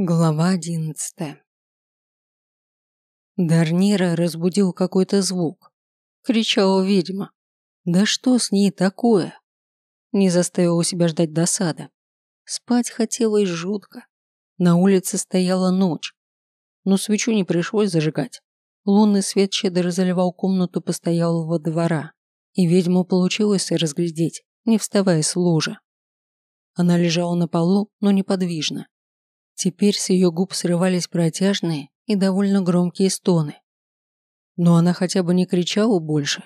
Глава одиннадцатая Дарнира разбудил какой-то звук. Кричала ведьма. Да что с ней такое? Не заставила себя ждать досада. Спать хотелось жутко. На улице стояла ночь. Но свечу не пришлось зажигать. Лунный свет щедро заливал комнату постоялого двора. И ведьму получилось разглядеть, не вставая с ложа. Она лежала на полу, но неподвижно Теперь с ее губ срывались протяжные и довольно громкие стоны. Но она хотя бы не кричала больше.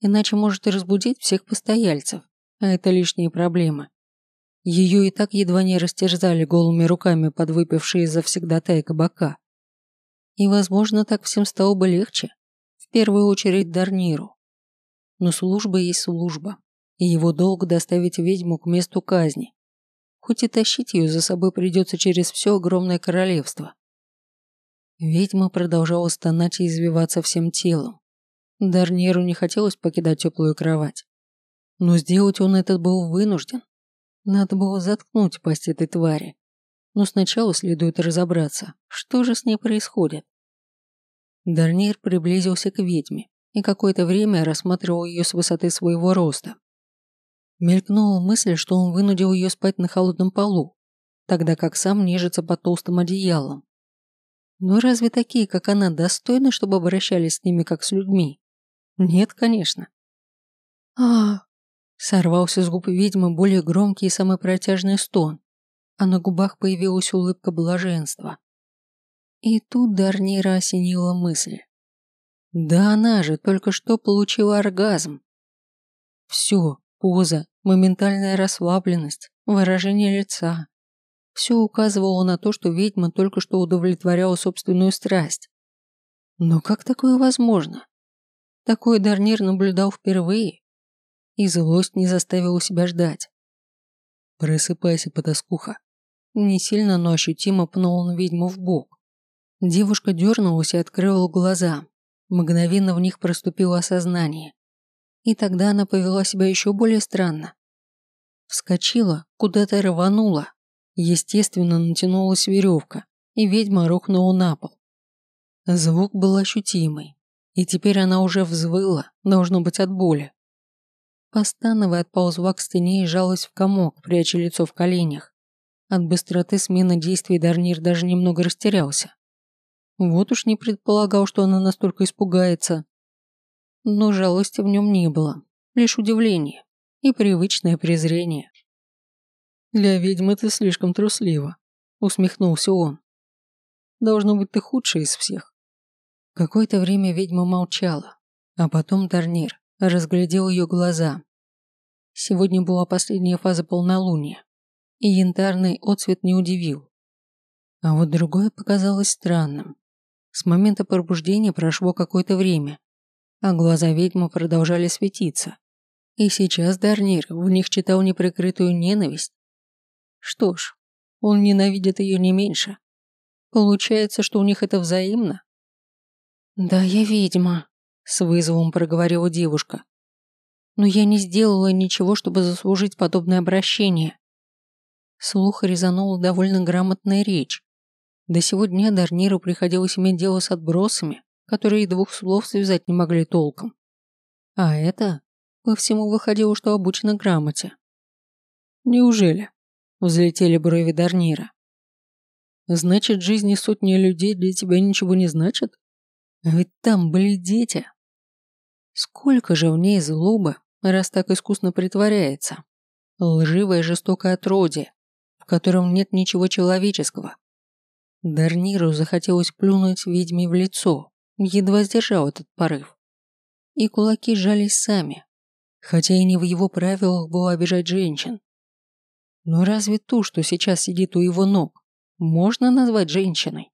Иначе может и разбудить всех постояльцев, а это лишние проблемы. Ее и так едва не растерзали голыми руками подвыпившие завсегдатаи кабака. И, возможно, так всем стало бы легче. В первую очередь Дарниру. Но служба есть служба, и его долг доставить ведьму к месту казни, хоть и тащить ее за собой придется через все огромное королевство. Ведьма продолжала стонать и извиваться всем телом. Дарниру не хотелось покидать теплую кровать. Но сделать он это был вынужден. Надо было заткнуть пасть этой твари. Но сначала следует разобраться, что же с ней происходит. Дарнир приблизился к ведьме и какое-то время рассматривал ее с высоты своего роста. Мелькнула мысль, что он вынудил ее спать на холодном полу, тогда как сам нежится под толстым одеялом. Но разве такие, как она, достойны, чтобы обращались с ними как с людьми? Нет, конечно. а Сорвался с губ ведьмы более громкий и самый протяжный стон, а на губах появилась улыбка блаженства. И тут Дарнира осенила мысль. Да она же только что получила оргазм. Все, поза, моментальная расслабленность, выражение лица. Все указывало на то, что ведьма только что удовлетворяла собственную страсть. Но как такое возможно? Такой Дарнир наблюдал впервые, и злость не заставила себя ждать. «Просыпайся, потаскуха!» Не сильно, но ощутимо пнул он ведьму в бок. Девушка дернулась и открыла глаза. Мгновенно в них проступило осознание. И тогда она повела себя еще более странно. Вскочила, куда-то рванула. Естественно, натянулась веревка, и ведьма рухнула на пол. Звук был ощутимый, и теперь она уже взвыла, должно быть от боли. Постановая отползла к стене и жалась в комок, пряча лицо в коленях. От быстроты смены действий Дарнир даже немного растерялся. Вот уж не предполагал, что она настолько испугается но жалости в нем не было, лишь удивление и привычное презрение. «Для ведьмы ты слишком труслива», — усмехнулся он. «Должно быть, ты худший из всех». Какое-то время ведьма молчала, а потом Тарнир разглядел ее глаза. Сегодня была последняя фаза полнолуния, и янтарный отцвет не удивил. А вот другое показалось странным. С момента пробуждения прошло какое-то время, а глаза ведьмы продолжали светиться. И сейчас Дарнир в них читал неприкрытую ненависть. Что ж, он ненавидит ее не меньше. Получается, что у них это взаимно? «Да, я ведьма», – с вызовом проговорила девушка. «Но я не сделала ничего, чтобы заслужить подобное обращение». Слух резанула довольно грамотная речь. До сего дня Дарниру приходилось иметь дело с отбросами, которые двух слов связать не могли толком. А это по всему выходило, что обучено грамоте. Неужели? Взлетели брови Дарнира. Значит, жизни сотни людей для тебя ничего не значит? Ведь там были дети. Сколько же в ней злобы, раз так искусно притворяется. Лживое жестокое отродье, в котором нет ничего человеческого. Дарниру захотелось плюнуть ведьме в лицо, едва сдержал этот порыв. И кулаки сжались сами, хотя и не в его правилах было обижать женщин. Но разве ту, что сейчас сидит у его ног, можно назвать женщиной?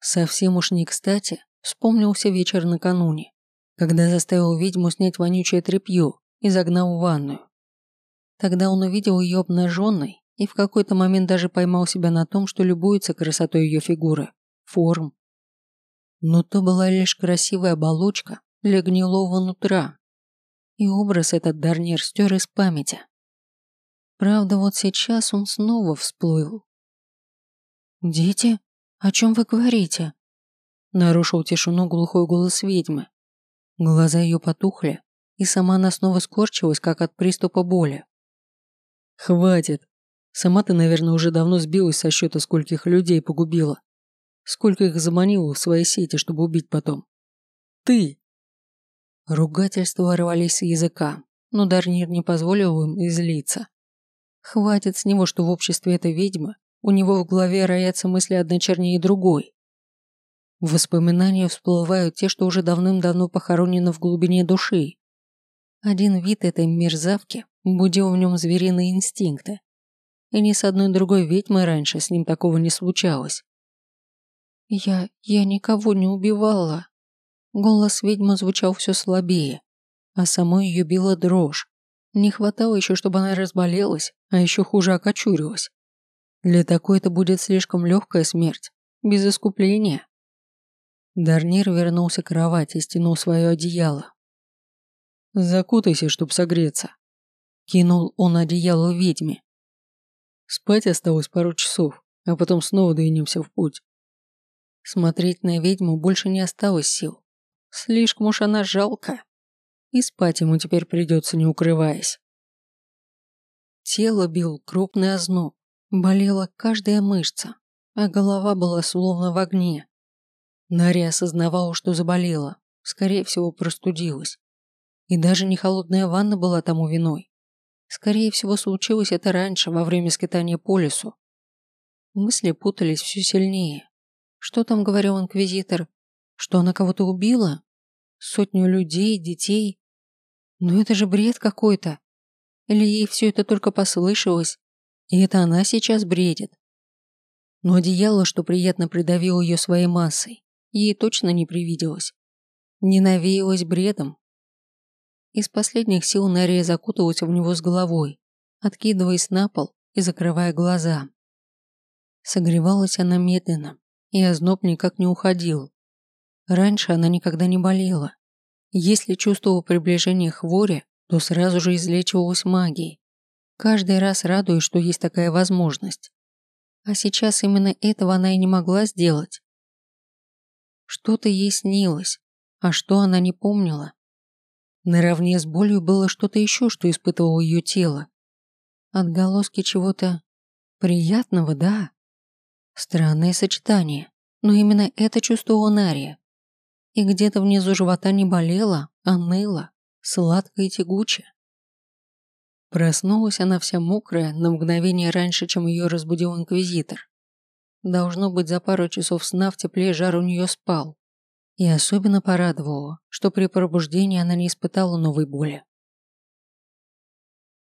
Совсем уж не кстати вспомнился вечер накануне, когда заставил ведьму снять вонючее тряпье и загнал в ванную. Тогда он увидел ее обнаженной и в какой-то момент даже поймал себя на том, что любуется красотой ее фигуры, форм но то была лишь красивая оболочка для гнилого нутра. И образ этот Дарнир стер из памяти. Правда, вот сейчас он снова всплыл. «Дети? О чем вы говорите?» Нарушил тишину глухой голос ведьмы. Глаза ее потухли, и сама она снова скорчилась, как от приступа боли. «Хватит. Сама ты, наверное, уже давно сбилась со счета, скольких людей погубила. Сколько их заманила в свои сети, чтобы убить потом. Ты!» Ругательства рвались с языка, но Дарнир не позволил им излиться. Хватит с него, что в обществе этой ведьмы у него в голове роятся мысли одна чернее другой. В воспоминания всплывают те, что уже давным-давно похоронены в глубине души. Один вид этой мерзавки будил в нем звериные инстинкты. И ни с одной другой ведьмой раньше с ним такого не случалось. «Я... я никого не убивала». Голос ведьмы звучал все слабее, а самой ее била дрожь. Не хватало еще, чтобы она разболелась, а еще хуже окочурилась. Для такой это будет слишком легкая смерть, без искупления. Дарнир вернулся к кровати и стянул свое одеяло. «Закутайся, чтоб согреться», – кинул он одеяло ведьме. «Спать осталось пару часов, а потом снова двинемся в путь». Смотреть на ведьму больше не осталось сил. Слишком уж она жалко. И спать ему теперь придется, не укрываясь. Тело бил крупный озноб, болела каждая мышца, а голова была словно в огне. Наря осознавала, что заболела, скорее всего, простудилась. И даже не холодная ванна была тому виной. Скорее всего, случилось это раньше, во время скитания по лесу. Мысли путались все сильнее. Что там говорил инквизитор? Что она кого-то убила? Сотню людей, детей? Ну это же бред какой-то. Или ей все это только послышалось, и это она сейчас бредит. Но одеяло, что приятно придавило ее своей массой, ей точно не привиделось. Не навеялось бредом. Из последних сил Нария закуталась в него с головой, откидываясь на пол и закрывая глаза. Согревалась она медленно, и озноб никак не уходил. Раньше она никогда не болела. Если чувствовала приближение хвори, то сразу же излечивалась магией. Каждый раз радуясь, что есть такая возможность. А сейчас именно этого она и не могла сделать. Что-то ей снилось, а что она не помнила. Наравне с болью было что-то еще, что испытывало ее тело. Отголоски чего-то приятного, да. Странное сочетание, но именно это чувствовала Нария. И где-то внизу живота не болело, а ныло, сладко и тягуче. Проснулась она вся мокрая на мгновение раньше, чем ее разбудил инквизитор. Должно быть, за пару часов сна в тепле жар у нее спал. И особенно порадовало, что при пробуждении она не испытала новой боли.